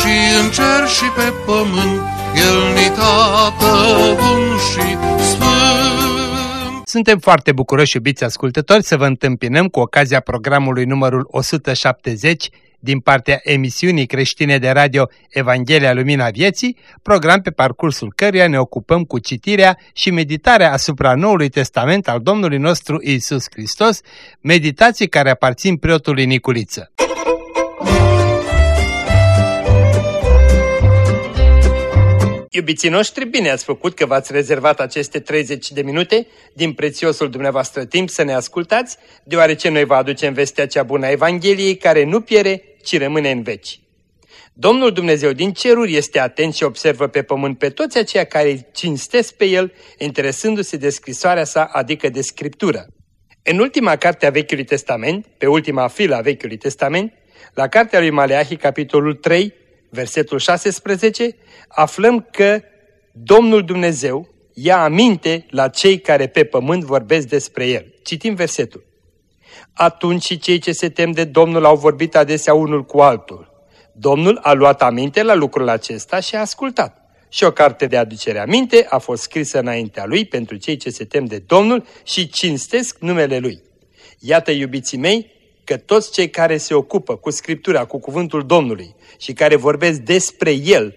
și în cer și pe pământ, El ni tată bun și sfânt. Suntem foarte bucuroși, iubiți ascultători, să vă întâmpinăm cu ocazia programului numărul 170 din partea emisiunii creștine de radio Evanghelia Lumina Vieții, program pe parcursul căruia ne ocupăm cu citirea și meditarea asupra Noului Testament al Domnului nostru Isus Hristos, meditații care aparțin preotului Niculiță. Iubiții noștri, bine ați făcut că v-ați rezervat aceste 30 de minute din prețiosul dumneavoastră timp să ne ascultați, deoarece noi vă aducem vestea cea bună a Evangheliei care nu piere, ci rămâne în veci. Domnul Dumnezeu din ceruri este atent și observă pe pământ pe toți aceia care cinstesc pe El, interesându-se de scrisoarea sa, adică de Scriptură. În ultima carte a Vechiului Testament, pe ultima filă a Vechiului Testament, la cartea lui Maleahi, capitolul 3, versetul 16, aflăm că Domnul Dumnezeu ia aminte la cei care pe pământ vorbesc despre El. Citim versetul. Atunci cei ce se tem de Domnul au vorbit adesea unul cu altul. Domnul a luat aminte la lucrul acesta și a ascultat. Și o carte de aducere aminte a fost scrisă înaintea lui pentru cei ce se tem de Domnul și cinstesc numele lui. Iată, iubiții mei, că toți cei care se ocupă cu Scriptura, cu cuvântul Domnului și care vorbesc despre El,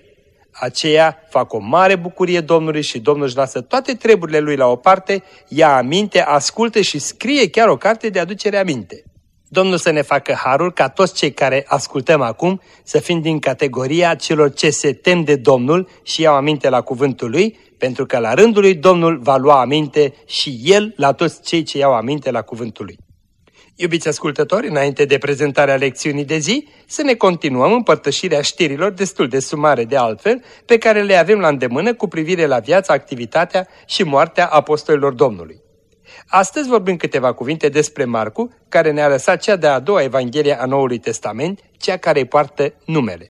aceia fac o mare bucurie Domnului și Domnul își lasă toate treburile lui la o parte, ia aminte, ascultă și scrie chiar o carte de aducere aminte. Domnul să ne facă harul ca toți cei care ascultăm acum să fim din categoria celor ce se tem de Domnul și iau aminte la cuvântul lui, pentru că la rândul lui Domnul va lua aminte și El la toți cei ce iau aminte la cuvântul lui. Iubiți ascultători, înainte de prezentarea lecțiunii de zi, să ne continuăm împărtășirea știrilor destul de sumare de altfel, pe care le avem la îndemână cu privire la viața, activitatea și moartea apostolilor Domnului. Astăzi vorbim câteva cuvinte despre Marcu, care ne-a lăsat cea de-a doua Evanghelie a Noului Testament, cea care îi poartă numele.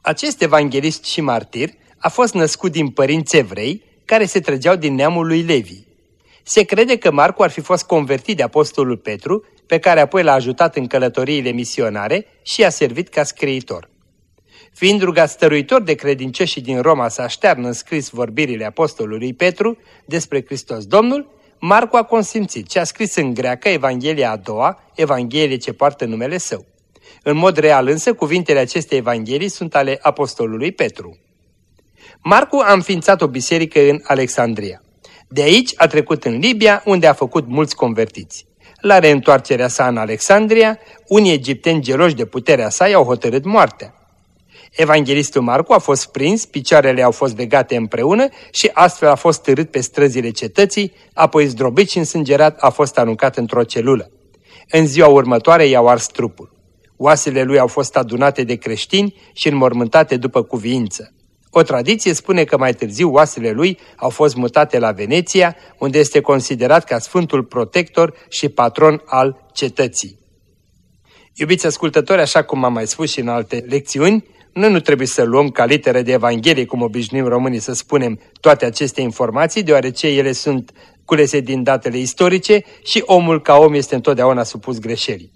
Acest evanghelist și martir a fost născut din părinți evrei, care se trăgeau din neamul lui Levi. Se crede că Marcu ar fi fost convertit de apostolul Petru, pe care apoi l-a ajutat în călătoriile misionare și a servit ca scriitor. Fiind rugat stăruitor de credincioșii din Roma să aștearnă în scris vorbirile apostolului Petru despre Hristos Domnul, Marcu a consimțit și a scris în greacă Evanghelia a doua, Evanghelie ce poartă numele său. În mod real însă, cuvintele acestei Evanghelii sunt ale apostolului Petru. Marcu a înființat o biserică în Alexandria. De aici a trecut în Libia, unde a făcut mulți convertiți. La reîntoarcerea sa în Alexandria, unii egipteni geloși de puterea sa i-au hotărât moartea. Evanghelistul Marcu a fost prins, picioarele au fost legate împreună și astfel a fost târât pe străzile cetății, apoi zdrobit și însângerat a fost aruncat într-o celulă. În ziua următoare i-au ars trupul. Oasele lui au fost adunate de creștini și înmormântate după cuviință. O tradiție spune că mai târziu oasele lui au fost mutate la Veneția, unde este considerat ca sfântul protector și patron al cetății. Iubiți ascultători, așa cum am mai spus și în alte lecțiuni, noi nu trebuie să luăm ca litere de Evanghelie, cum obișnuim românii să spunem, toate aceste informații, deoarece ele sunt culese din datele istorice și omul ca om este întotdeauna supus greșelii.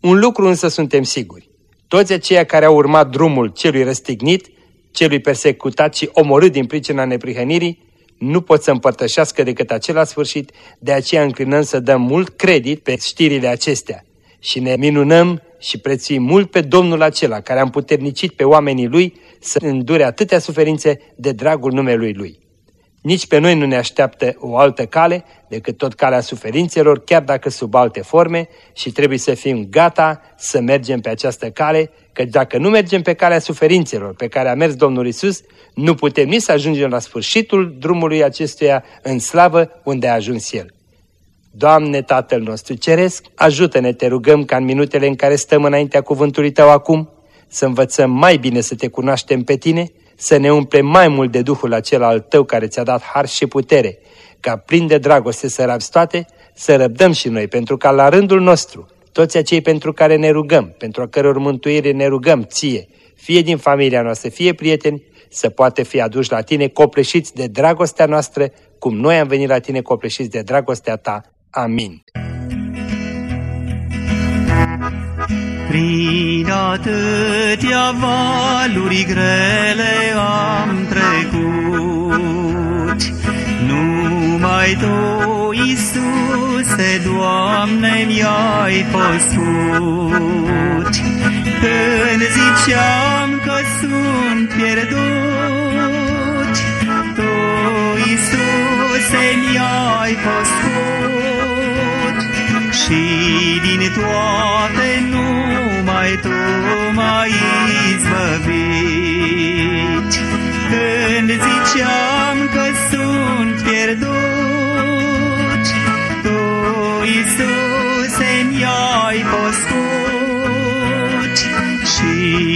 Un lucru însă suntem siguri. Toți aceia care au urmat drumul celui răstignit celui persecutat și omorât din pricina neprihănirii, nu pot să împărtășească decât acela sfârșit, de aceea înclinăm să dăm mult credit pe știrile acestea și ne minunăm și prețuim mult pe Domnul acela care a împuternicit pe oamenii Lui să îndure atâtea suferințe de dragul numelui Lui. Nici pe noi nu ne așteaptă o altă cale decât tot calea suferințelor, chiar dacă sub alte forme, și trebuie să fim gata să mergem pe această cale, că dacă nu mergem pe calea suferințelor pe care a mers Domnul Isus, nu putem nici să ajungem la sfârșitul drumului acestuia în slavă unde a ajuns El. Doamne Tatăl nostru Ceresc, ajută-ne, te rugăm, ca în minutele în care stăm înaintea cuvântului Tău acum, să învățăm mai bine să te cunoaștem pe tine, să ne umple mai mult de Duhul acela al tău care ți-a dat har și putere, ca plin de dragoste să rabzi toate, să răbdăm și noi, pentru ca la rândul nostru, toți acei pentru care ne rugăm, pentru a căror mântuire ne rugăm ție, fie din familia noastră, fie prieteni, să poată fi aduși la tine copleșiți de dragostea noastră, cum noi am venit la tine copleșiți de dragostea ta. Amin. Prin atâtea valuri grele am trecut, Numai Tu, Iisuse, Doamne, mi-ai păsut. Când ziceam că sunt pierdut, Tu, Iisuse, mi-ai păsut. Și din toate numai Tu m-ai izbăvit. Când ziceam că sunt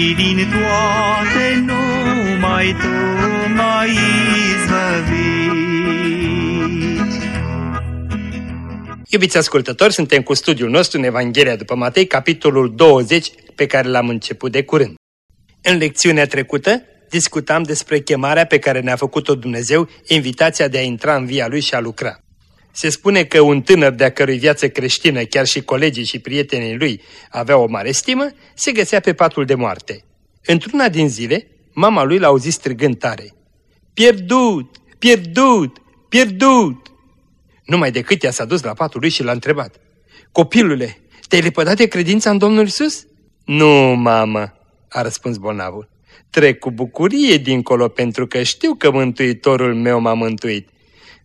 Și din toate numai Tu m-ai izbăvit. Iubiți ascultători, suntem cu studiul nostru în Evanghelia după Matei, capitolul 20, pe care l-am început de curând. În lecțiunea trecută discutam despre chemarea pe care ne-a făcut-o Dumnezeu, invitația de a intra în via Lui și a lucra. Se spune că un tânăr de-a cărui viață creștină, chiar și colegii și prietenii lui aveau o mare stimă, se găsea pe patul de moarte. Într-una din zile, mama lui l-a auzit strigând tare. Pierdut! Pierdut! Pierdut! Numai decât ea s-a dus la patul lui și l-a întrebat. Copilule, te-ai lepădat de credința în Domnul Isus? Nu, mamă, a răspuns bolnavul. Trec cu bucurie dincolo pentru că știu că Mântuitorul meu m-a mântuit.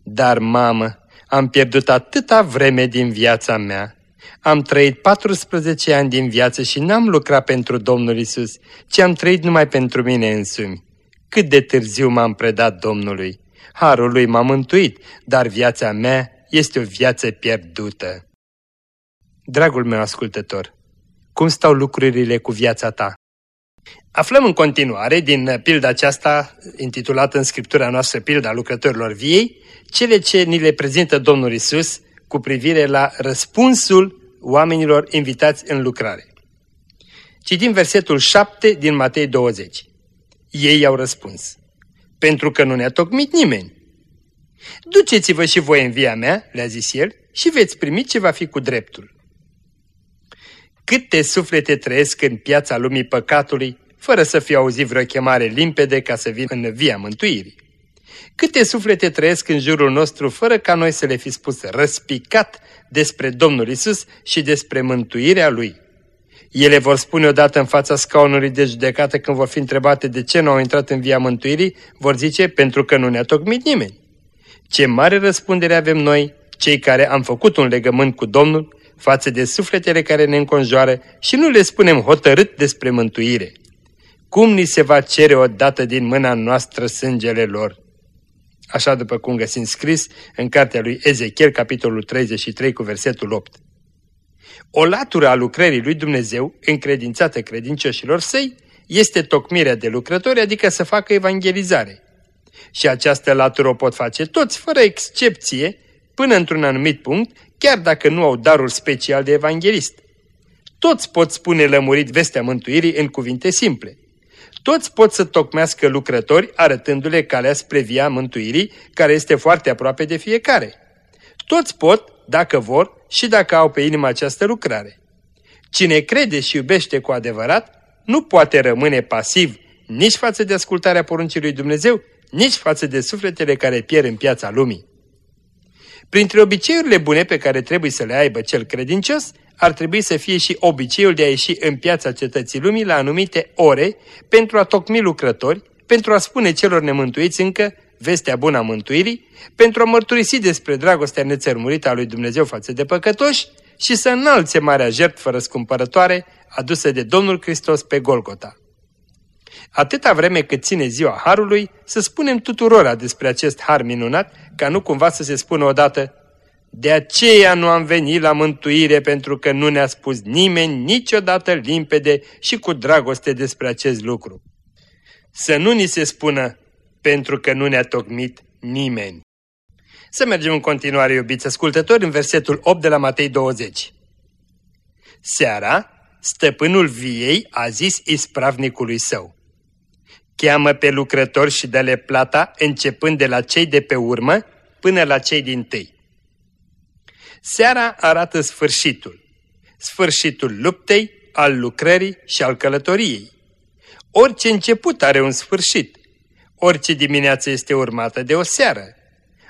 Dar, mamă, am pierdut atâta vreme din viața mea. Am trăit 14 ani din viață și n-am lucrat pentru Domnul Isus, ci am trăit numai pentru mine însumi. Cât de târziu m-am predat Domnului. Harul lui m-a mântuit, dar viața mea este o viață pierdută. Dragul meu ascultător, cum stau lucrurile cu viața ta? Aflăm în continuare din pilda aceasta, intitulată în scriptura noastră Pilda lucrătorilor viei, cele ce ni le prezintă Domnul Isus cu privire la răspunsul oamenilor invitați în lucrare. Citim versetul 7 din Matei 20. Ei i-au răspuns, pentru că nu ne-a tocmit nimeni. Duceți-vă și voi în via mea, le-a zis el, și veți primi ce va fi cu dreptul. Câte suflete trăiesc în piața lumii păcatului, fără să fie auzit vreo chemare limpede ca să vină în via mântuirii. Câte suflete trăiesc în jurul nostru fără ca noi să le fi spus răspicat despre Domnul Isus și despre mântuirea Lui. Ele vor spune odată în fața scaunului de judecată când vor fi întrebate de ce nu au intrat în via mântuirii, vor zice pentru că nu ne-a tocmit nimeni. Ce mare răspundere avem noi, cei care am făcut un legământ cu Domnul, față de sufletele care ne înconjoară și nu le spunem hotărât despre mântuire. Cum ni se va cere odată din mâna noastră sângele lor? Așa după cum găsim scris în cartea lui Ezechiel, capitolul 33, cu versetul 8. O latură a lucrării lui Dumnezeu, încredințată credincioșilor săi, este tocmirea de lucrători, adică să facă evangelizare. Și această latură o pot face toți, fără excepție, până într-un anumit punct, chiar dacă nu au darul special de evanghelist. Toți pot spune lămurit vestea mântuirii în cuvinte simple. Toți pot să tocmească lucrători arătându-le calea spre via mântuirii, care este foarte aproape de fiecare. Toți pot, dacă vor și dacă au pe inimă această lucrare. Cine crede și iubește cu adevărat, nu poate rămâne pasiv nici față de ascultarea poruncii lui Dumnezeu, nici față de sufletele care pierd în piața lumii. Printre obiceiurile bune pe care trebuie să le aibă cel credincios, ar trebui să fie și obiceiul de a ieși în piața cetății lumii la anumite ore pentru a tocmi lucrători, pentru a spune celor nemântuiți încă vestea bună a mântuirii, pentru a mărturisi despre dragostea nețărmurită a lui Dumnezeu față de păcătoși și să înalțe marea jertfă răscumpărătoare adusă de Domnul Hristos pe Golgota. Atâta vreme cât ține ziua Harului, să spunem tuturora despre acest Har minunat, ca nu cumva să se spună odată, De aceea nu am venit la mântuire pentru că nu ne-a spus nimeni niciodată limpede și cu dragoste despre acest lucru. Să nu ni se spună pentru că nu ne-a tocmit nimeni. Să mergem în continuare, iubiți ascultători, în versetul 8 de la Matei 20. Seara, stăpânul viei a zis ispravnicului său, Cheamă pe lucrători și dă-le plata, începând de la cei de pe urmă până la cei din tâi. Seara arată sfârșitul, sfârșitul luptei, al lucrării și al călătoriei. Orice început are un sfârșit, orice dimineață este urmată de o seară.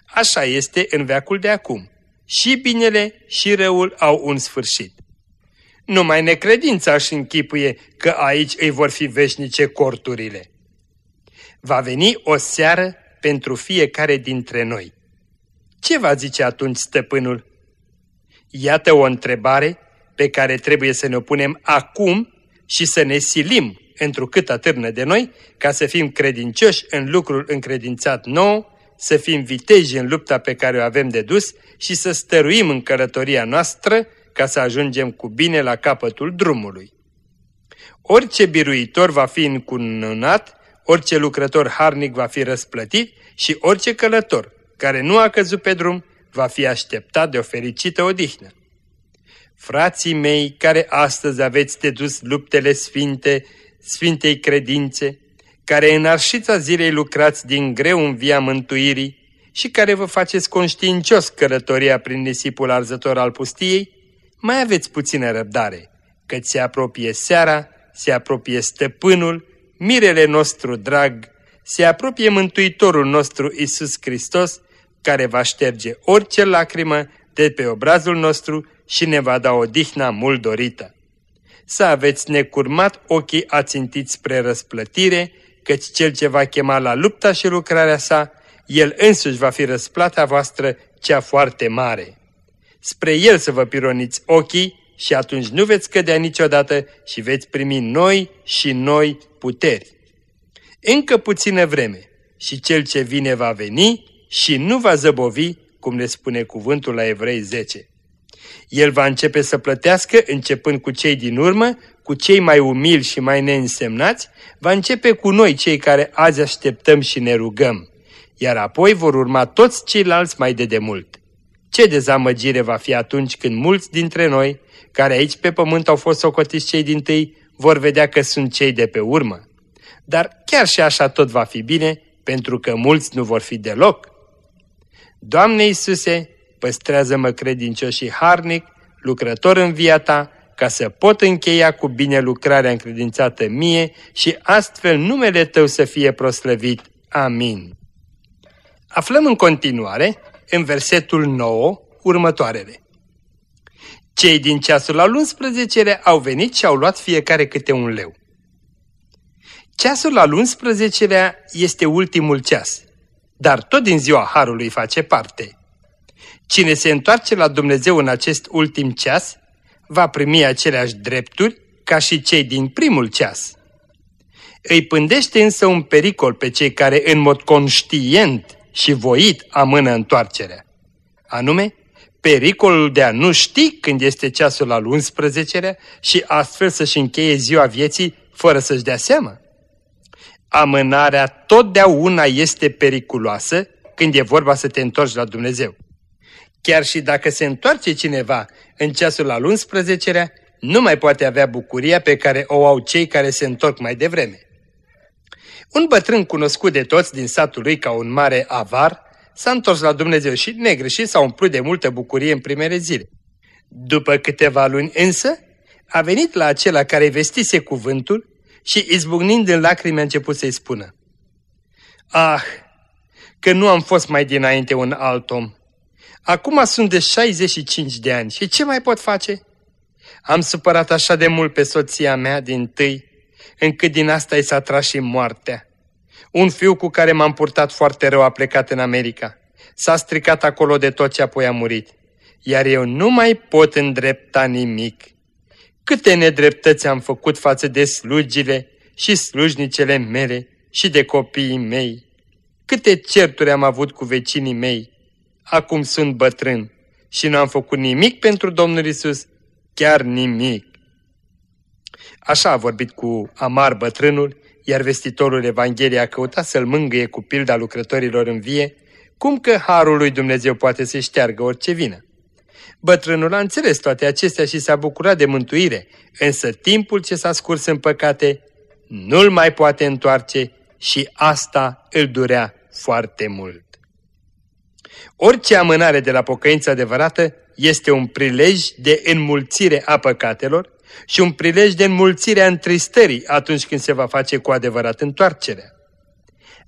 Așa este în veacul de acum. Și binele și răul au un sfârșit. Numai necredința își închipuie că aici îi vor fi veșnice corturile. Va veni o seară pentru fiecare dintre noi. Ce va zice atunci stăpânul? Iată o întrebare pe care trebuie să ne punem acum și să ne silim întrucât atârnă de noi, ca să fim credincioși în lucrul încredințat nou, să fim viteji în lupta pe care o avem de dus și să stăruim în călătoria noastră ca să ajungem cu bine la capătul drumului. Orice biruitor va fi încununat, orice lucrător harnic va fi răsplătit și orice călător care nu a căzut pe drum va fi așteptat de o fericită odihnă. Frații mei care astăzi aveți de dus luptele sfinte, sfintei credințe, care în arșița zilei lucrați din greu în via mântuirii și care vă faceți conștiincios călătoria prin nisipul arzător al pustiei, mai aveți puțină răbdare, căci se apropie seara, se apropie stăpânul, mirele nostru drag, se apropie Mântuitorul nostru Isus Hristos, care va șterge orice lacrimă de pe obrazul nostru și ne va da o dihna mult dorită. Să aveți necurmat ochii ațintiți spre răsplătire, căci cel ce va chema la lupta și lucrarea sa, el însuși va fi răsplata voastră cea foarte mare. Spre el să vă pironiți ochii și atunci nu veți cădea niciodată și veți primi noi și noi puteri. Încă puțină vreme și cel ce vine va veni și nu va zăbovi, cum ne spune cuvântul la Evrei 10. El va începe să plătească, începând cu cei din urmă, cu cei mai umili și mai neînsemnați, va începe cu noi, cei care azi așteptăm și ne rugăm, iar apoi vor urma toți ceilalți mai de demult. Ce dezamăgire va fi atunci când mulți dintre noi, care aici pe pământ au fost socotiți cei din tâi, vor vedea că sunt cei de pe urmă. Dar chiar și așa tot va fi bine, pentru că mulți nu vor fi deloc. Doamne Iisuse, păstrează-mă credincios și harnic, lucrător în via ta, ca să pot încheia cu bine lucrarea încredințată mie și astfel numele Tău să fie proslăvit. Amin. Aflăm în continuare, în versetul 9, următoarele. Cei din ceasul al 11 au venit și au luat fiecare câte un leu. Ceasul al 11 este ultimul ceas, dar tot din ziua Harului face parte. Cine se întoarce la Dumnezeu în acest ultim ceas, va primi aceleași drepturi ca și cei din primul ceas. Îi pândește însă un pericol pe cei care în mod conștient și voit amână întoarcerea. Anume, pericolul de a nu ști când este ceasul al 11-lea și astfel să-și încheie ziua vieții fără să-și dea seama. Amânarea totdeauna este periculoasă când e vorba să te întorci la Dumnezeu. Chiar și dacă se întoarce cineva în ceasul al 11-lea, nu mai poate avea bucuria pe care o au cei care se întorc mai devreme. Un bătrân cunoscut de toți din satul lui ca un mare avar, s-a întors la Dumnezeu și negreșit s-a umplut de multă bucurie în primele zile. După câteva luni însă, a venit la acela care vestise cuvântul și izbucnind în lacrimi a început să-i spună. Ah, că nu am fost mai dinainte un alt om. Acum sunt de 65 de ani și ce mai pot face? Am supărat așa de mult pe soția mea din tâi, încât din asta i s-a tras și moartea. Un fiu cu care m-am purtat foarte rău a plecat în America. S-a stricat acolo de tot ce apoi a murit. Iar eu nu mai pot îndrepta nimic. Câte nedreptăți am făcut față de slugile și slujnicele mele și de copiii mei. Câte certuri am avut cu vecinii mei. Acum sunt bătrân și nu am făcut nimic pentru Domnul Isus, chiar nimic. Așa a vorbit cu amar bătrânul, iar vestitorul Evangheliei a căutat să-l mângâie cu pilda lucrătorilor în vie, cum că harul lui Dumnezeu poate să șteargă orice vină. Bătrânul a înțeles toate acestea și s-a bucurat de mântuire, însă timpul ce s-a scurs în păcate nu-l mai poate întoarce și asta îl durea foarte mult. Orice amânare de la pocăința adevărată este un prilej de înmulțire a păcatelor și un prilej de înmulțire a întristării atunci când se va face cu adevărat întoarcerea.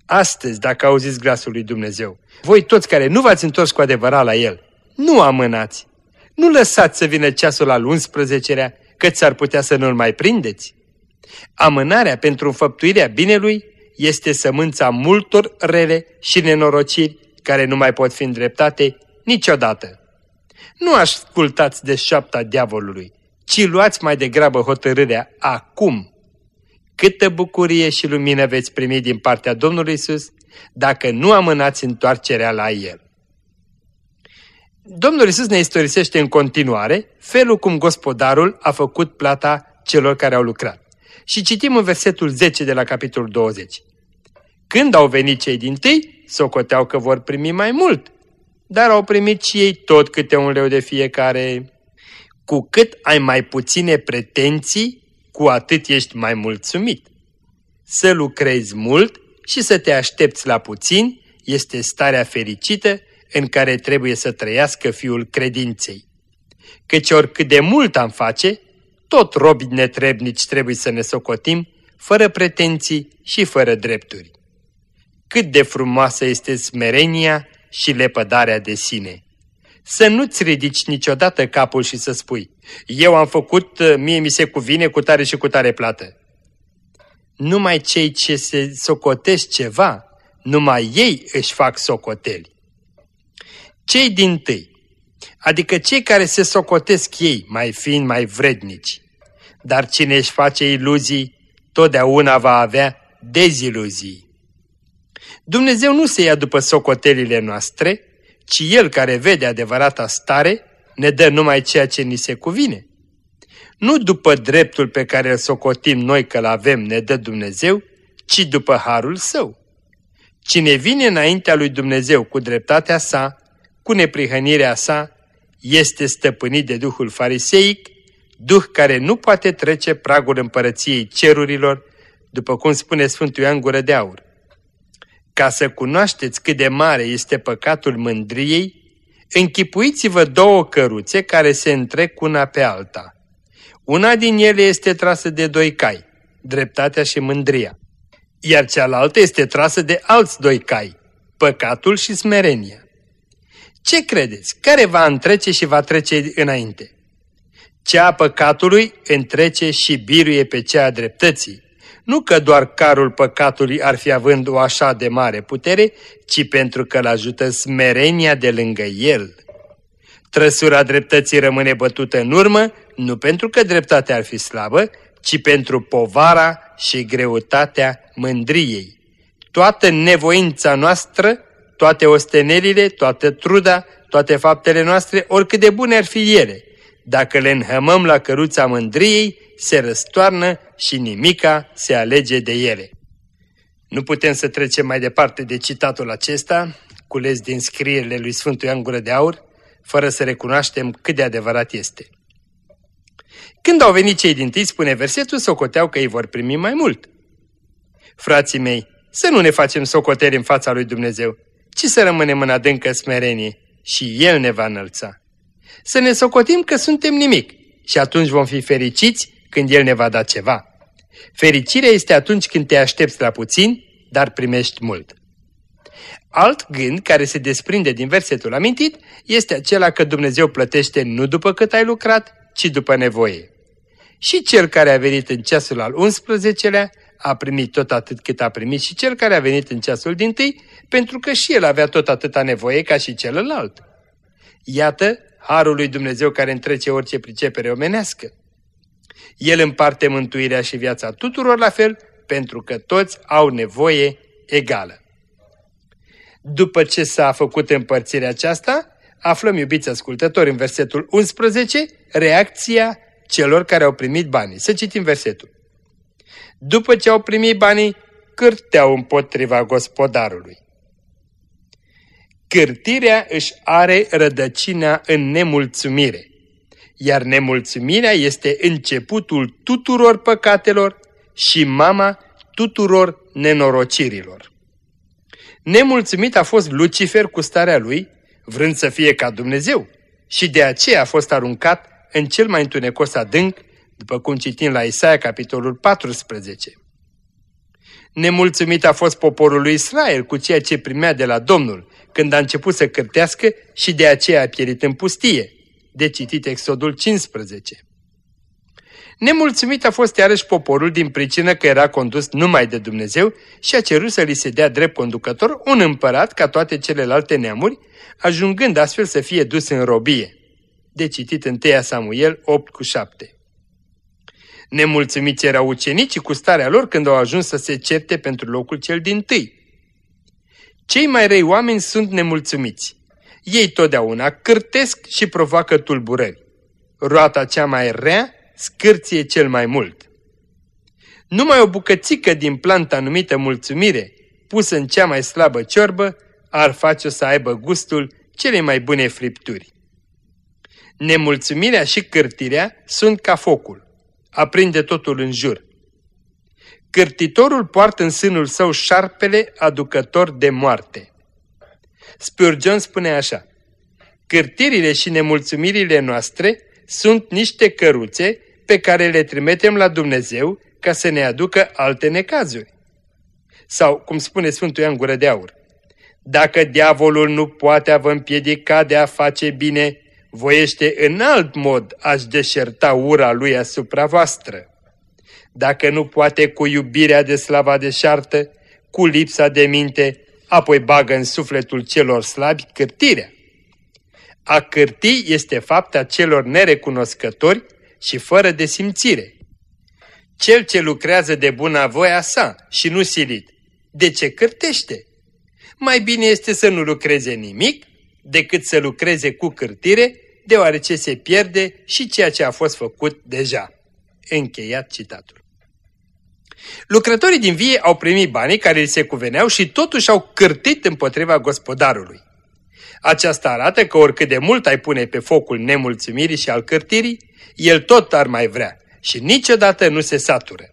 Astăzi, dacă auziți glasul lui Dumnezeu, voi toți care nu v-ați întors cu adevărat la El, nu amânați, nu lăsați să vină ceasul al 11-lea, că ți-ar putea să nu-l mai prindeți. Amânarea pentru înfăptuirea binelui este sămânța multor rele și nenorociri care nu mai pot fi îndreptate niciodată. Nu ascultați de șapta diavolului, ci luați mai degrabă hotărârea acum. Câtă bucurie și lumină veți primi din partea Domnului Isus dacă nu amânați întoarcerea la El. Domnul Isus ne istorisește în continuare felul cum gospodarul a făcut plata celor care au lucrat. Și citim în versetul 10 de la capitolul 20. Când au venit cei din tâi, socoteau că vor primi mai mult, dar au primit și ei tot câte un leu de fiecare. Cu cât ai mai puține pretenții, cu atât ești mai mulțumit. Să lucrezi mult și să te aștepți la puțin este starea fericită în care trebuie să trăiască fiul credinței. Căci oricât de mult am face, tot robi netrebnici trebuie să ne socotim, fără pretenții și fără drepturi. Cât de frumoasă este smerenia și lepădarea de sine! Să nu-ți ridici niciodată capul și să spui, eu am făcut, mie mi se cuvine cu tare și cu tare plată. Numai cei ce se socotesc ceva, numai ei își fac socoteli. Cei din tâi, adică cei care se socotesc ei, mai fiind mai vrednici, dar cine își face iluzii, totdeauna va avea deziluzii. Dumnezeu nu se ia după socotelile noastre, ci El care vede adevărata stare ne dă numai ceea ce ni se cuvine. Nu după dreptul pe care îl socotim noi că-l avem ne dă Dumnezeu, ci după harul său. Cine vine înaintea lui Dumnezeu cu dreptatea sa, cu neprihănirea sa, este stăpânit de Duhul fariseic, Duh care nu poate trece pragul împărăției cerurilor, după cum spune Sfântul Ioan Gură de Aur. Ca să cunoașteți cât de mare este păcatul mândriei, închipuiți-vă două căruțe care se întrec una pe alta. Una din ele este trasă de doi cai, dreptatea și mândria, iar cealaltă este trasă de alți doi cai, păcatul și smerenia. Ce credeți? Care va întrece și va trece înainte? Cea a păcatului întrece și biruie pe cea a dreptății. Nu că doar carul păcatului ar fi având o așa de mare putere, ci pentru că îl ajută smerenia de lângă el. Trăsura dreptății rămâne bătută în urmă, nu pentru că dreptatea ar fi slabă, ci pentru povara și greutatea mândriei. Toată nevoința noastră toate ostenelile, toată truda, toate faptele noastre, oricât de bune ar fi ele. Dacă le înhămăm la căruța mândriei, se răstoarnă și nimica se alege de ele. Nu putem să trecem mai departe de citatul acesta, cules din scrierile lui Sfântul Ioan Gură de Aur, fără să recunoaștem cât de adevărat este. Când au venit cei din tâi, spune versetul, socoteau că îi vor primi mai mult. Frații mei, să nu ne facem socoteri în fața lui Dumnezeu, ci să rămânem în adâncă smerenie și El ne va înălța. Să ne socotim că suntem nimic și atunci vom fi fericiți când El ne va da ceva. Fericirea este atunci când te aștepți la puțin, dar primești mult. Alt gând care se desprinde din versetul amintit este acela că Dumnezeu plătește nu după cât ai lucrat, ci după nevoie. Și cel care a venit în ceasul al 11-lea a primit tot atât cât a primit și cel care a venit în ceasul din tâi, pentru că și el avea tot atâta nevoie ca și celălalt. Iată harul lui Dumnezeu care întrece orice pricepere omenească. El împarte mântuirea și viața tuturor la fel, pentru că toți au nevoie egală. După ce s-a făcut împărțirea aceasta, aflăm, iubiți ascultători, în versetul 11, reacția celor care au primit banii. Să citim versetul. După ce au primit banii, cârteau împotriva gospodarului. Cârtirea își are rădăcina în nemulțumire, iar nemulțumirea este începutul tuturor păcatelor și mama tuturor nenorocirilor. Nemulțumit a fost Lucifer cu starea lui, vrând să fie ca Dumnezeu, și de aceea a fost aruncat în cel mai întunecos adânc, după cum citim la Isaia, capitolul 14. Nemulțumit a fost poporul lui Israel cu ceea ce primea de la Domnul, când a început să cârtească și de aceea a pierit în pustie. De citit Exodul 15. Nemulțumit a fost iarăși poporul din pricină că era condus numai de Dumnezeu și a cerut să li se dea drept conducător un împărat ca toate celelalte neamuri, ajungând astfel să fie dus în robie. De citit 1 Samuel 8 cu 7. Nemulțumiți erau ucenicii cu starea lor când au ajuns să se certe pentru locul cel din tâi. Cei mai răi oameni sunt nemulțumiți. Ei totdeauna cârtesc și provoacă tulburări. Roata cea mai rea scârție cel mai mult. Numai o bucățică din planta numită mulțumire, pusă în cea mai slabă ciorbă, ar face-o să aibă gustul cele mai bune fripturi. Nemulțumirea și cârtirea sunt ca focul. Aprinde totul în jur. Cârtitorul poartă în sânul său șarpele aducător de moarte. Spurgeon spune așa, Cârtirile și nemulțumirile noastre sunt niște căruțe pe care le trimitem la Dumnezeu ca să ne aducă alte necazuri. Sau, cum spune Sfântul Ioan Gură de Aur, dacă diavolul nu poate a vă împiedica de a face bine, voiește în alt mod a-și deșerta ura lui asupra voastră. Dacă nu poate cu iubirea de slava deșartă, cu lipsa de minte, apoi bagă în sufletul celor slabi cârtirea. A cârti este fapta celor nerecunoscători și fără de simțire. Cel ce lucrează de voia sa și nu silit, de ce cârtește? Mai bine este să nu lucreze nimic decât să lucreze cu cârtire, deoarece se pierde și ceea ce a fost făcut deja. Încheiat citatul. Lucrătorii din vie au primit banii care li se cuveneau și totuși au cârtit împotriva gospodarului. Aceasta arată că oricât de mult ai pune pe focul nemulțumirii și al cârtirii, el tot ar mai vrea și niciodată nu se satură.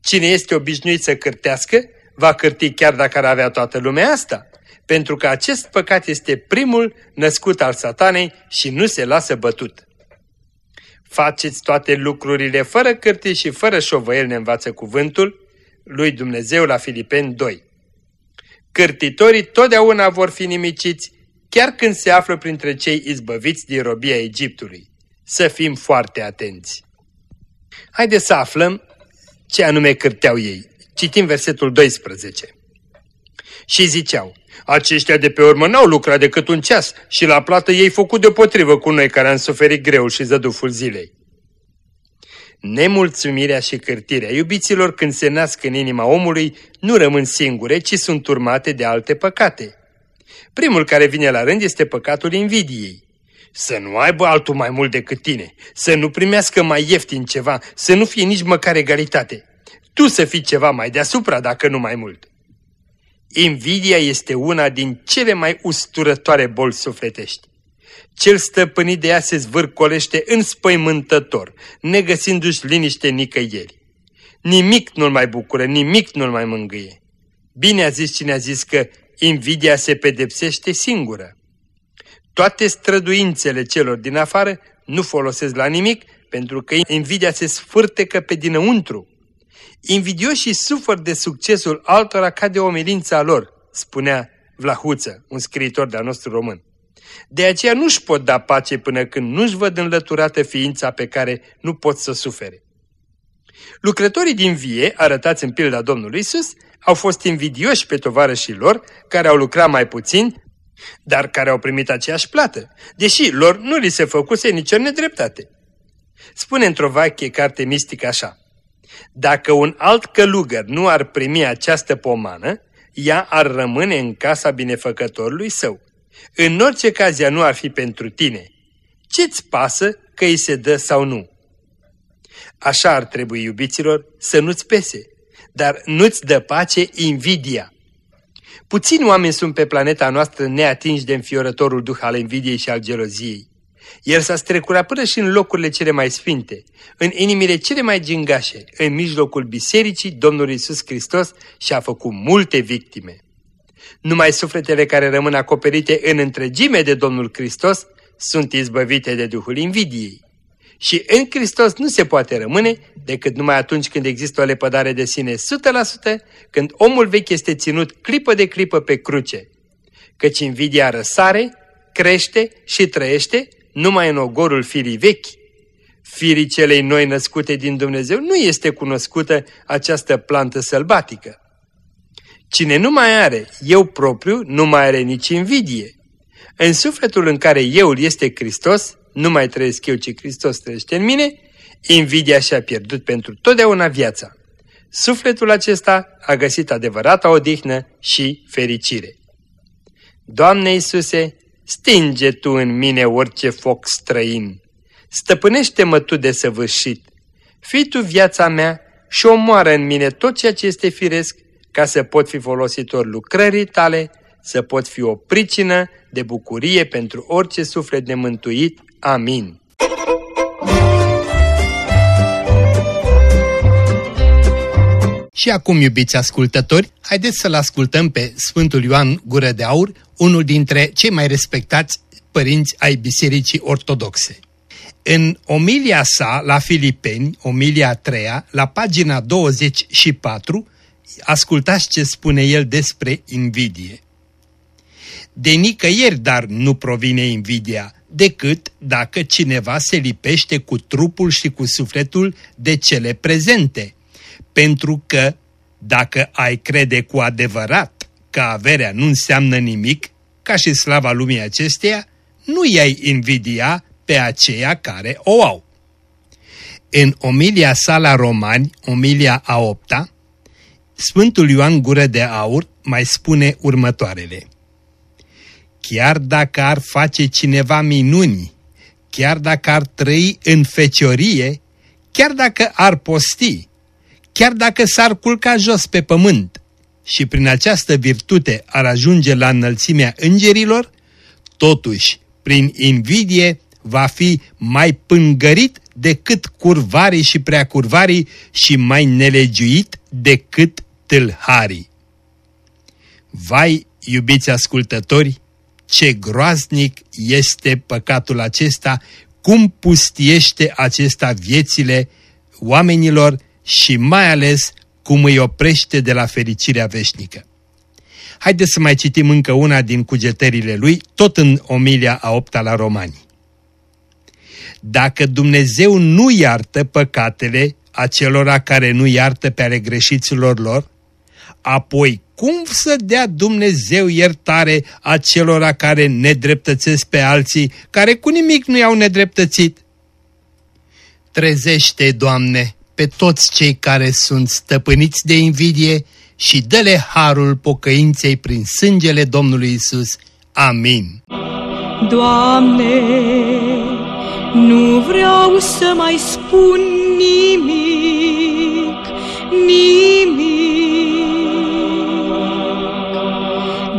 Cine este obișnuit să cârtească, va cârti chiar dacă ar avea toată lumea asta, pentru că acest păcat este primul născut al satanei și nu se lasă bătut. Faceți toate lucrurile fără cârtii și fără șovăiel ne învață cuvântul lui Dumnezeu la Filipeni 2. Cârtitorii totdeauna vor fi nimiciți, chiar când se află printre cei izbăviți din robia Egiptului. Să fim foarte atenți. Haideți să aflăm ce anume cârteau ei. Citim versetul 12. Și ziceau, aceștia de pe urmă n-au lucrat decât un ceas și la plată ei făcut deopotrivă cu noi care am suferit greul și zăduful zilei. Nemulțumirea și cârtirea iubiților când se nasc în inima omului nu rămân singure, ci sunt urmate de alte păcate. Primul care vine la rând este păcatul invidiei. Să nu aibă altul mai mult decât tine, să nu primească mai ieftin ceva, să nu fie nici măcar egalitate. Tu să fii ceva mai deasupra, dacă nu mai mult. Invidia este una din cele mai usturătoare boli sufletești. Cel stăpânit de ea se zvârcolește înspăimântător, negăsindu-și liniște nicăieri. Nimic nu-l mai bucură, nimic nu-l mai mângâie. Bine a zis cine a zis că invidia se pedepsește singură. Toate străduințele celor din afară nu folosesc la nimic pentru că invidia se sfârtecă pe dinăuntru. Invidioșii sufăr de succesul altora ca de omilința lor, spunea Vlahuță, un scriitor de-a nostru român. De aceea nu-și pot da pace până când nu-și văd înlăturată ființa pe care nu pot să sufere. Lucrătorii din vie, arătați în pilda Domnului Isus, au fost invidioși pe tovarășii lor, care au lucrat mai puțin, dar care au primit aceeași plată, deși lor nu li se făcuse nicio nedreptate. Spune într-o vache carte mistică așa, Dacă un alt călugăr nu ar primi această pomană, ea ar rămâne în casa binefăcătorului său În orice caz ea nu ar fi pentru tine. Ce-ți pasă că îi se dă sau nu? Așa ar trebui, iubiților, să nu-ți pese, dar nu-ți dă pace invidia. Puțini oameni sunt pe planeta noastră neatinși de înfiorătorul duh al invidiei și al geloziei. El s-a strecurat până și în locurile cele mai sfinte, în inimile cele mai gingașe, în mijlocul bisericii Domnului Isus Hristos și a făcut multe victime. Numai sufletele care rămân acoperite în întregime de Domnul Hristos sunt izbăvite de Duhul invidiei. Și în Hristos nu se poate rămâne decât numai atunci când există o lepădare de sine 100%, când omul vechi este ținut clipă de clipă pe cruce. Căci invidia răsare, crește și trăiește numai în ogorul firii vechi. Firii celei noi născute din Dumnezeu nu este cunoscută această plantă sălbatică. Cine nu mai are eu propriu, nu mai are nici invidie. În sufletul în care euul este Hristos, nu mai trăiesc eu, ci Hristos trăiește în mine, invidia și-a pierdut pentru totdeauna viața. Sufletul acesta a găsit adevărata odihnă și fericire. Doamne Iisuse, stinge Tu în mine orice foc străin, stăpânește-mă Tu de săvârșit, fii Tu viața mea și omoară în mine tot ceea ce este firesc, ca să pot fi folositor lucrării Tale, să pot fi o pricină de bucurie pentru orice suflet nemântuit. Amin. Și acum, iubiți ascultători, haideți să-l ascultăm pe Sfântul Ioan Gură de Aur, unul dintre cei mai respectați părinți ai Bisericii Ortodoxe. În omilia sa la Filipeni, omilia a treia, la pagina 24, ascultați ce spune el despre invidie. De nicăieri, dar nu provine invidia, decât dacă cineva se lipește cu trupul și cu sufletul de cele prezente. Pentru că, dacă ai crede cu adevărat că averea nu înseamnă nimic, ca și slava lumii acesteia, nu i-ai invidia pe aceia care o au. În omilia sa la Romani, omilia a opta, Sfântul Ioan Gură de Aur mai spune următoarele. Chiar dacă ar face cineva minuni, chiar dacă ar trăi în feciorie, chiar dacă ar posti, chiar dacă s-ar culca jos pe pământ și prin această virtute ar ajunge la înălțimea îngerilor, totuși, prin invidie, va fi mai pângărit decât curvarii și preacurvarii și mai nelegiuit decât tâlharii. Vai, iubiți ascultători, ce groaznic este păcatul acesta, cum pustiește acesta viețile oamenilor și mai ales cum îi oprește de la fericirea veșnică. Haideți să mai citim încă una din cugetările lui, tot în omilia a opta la Romani. Dacă Dumnezeu nu iartă păcatele acelora care nu iartă pe ale greșiților lor, apoi cum să dea Dumnezeu iertare acelora care nedreptățesc pe alții, care cu nimic nu i-au nedreptățit? Trezește, Doamne, pe toți cei care sunt stăpâniți de invidie și dă-le harul pocăinței prin sângele Domnului Isus. Amin. Doamne, nu vreau să mai spun nimic, nimic,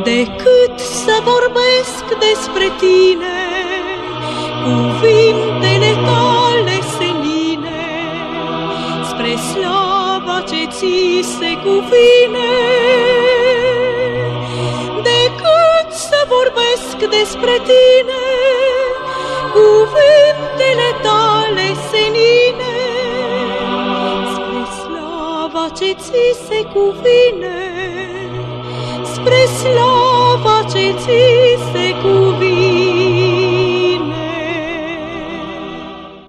decât să vorbesc despre Tine, cuvintele Tale slava ce ți se cuvine. Decât să vorbesc despre Tine, cuvintele Tale senine, spre slava ce ți se cuvine spre slava ce ți se